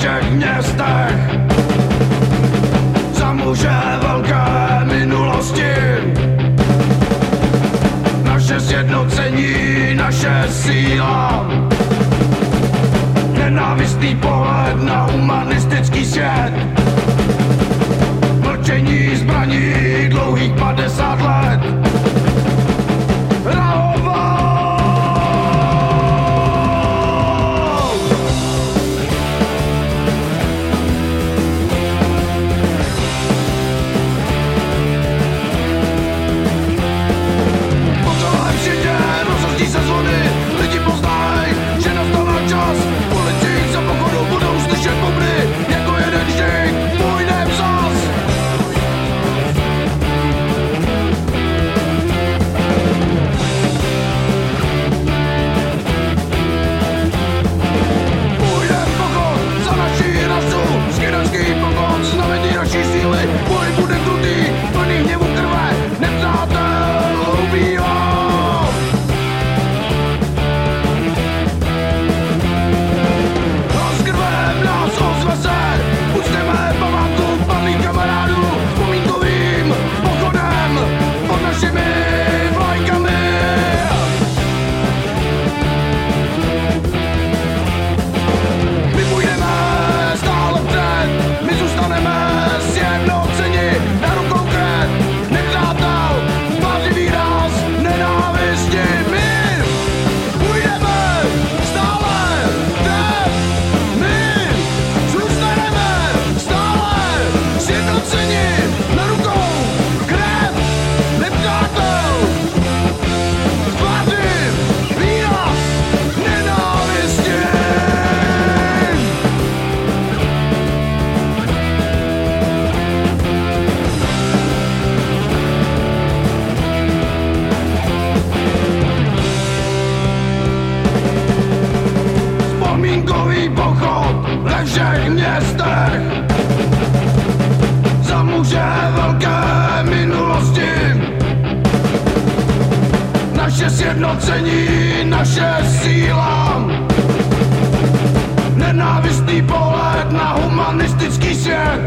Vzpomínkový pochod ve všech městech všech městech za muže velké minulosti. Naše sjednocení, naše síla, nenávistný pohled na humanistický svět.